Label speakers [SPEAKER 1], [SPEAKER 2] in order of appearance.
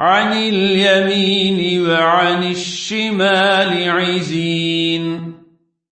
[SPEAKER 1] عن اليمين وعن الشمال عزين.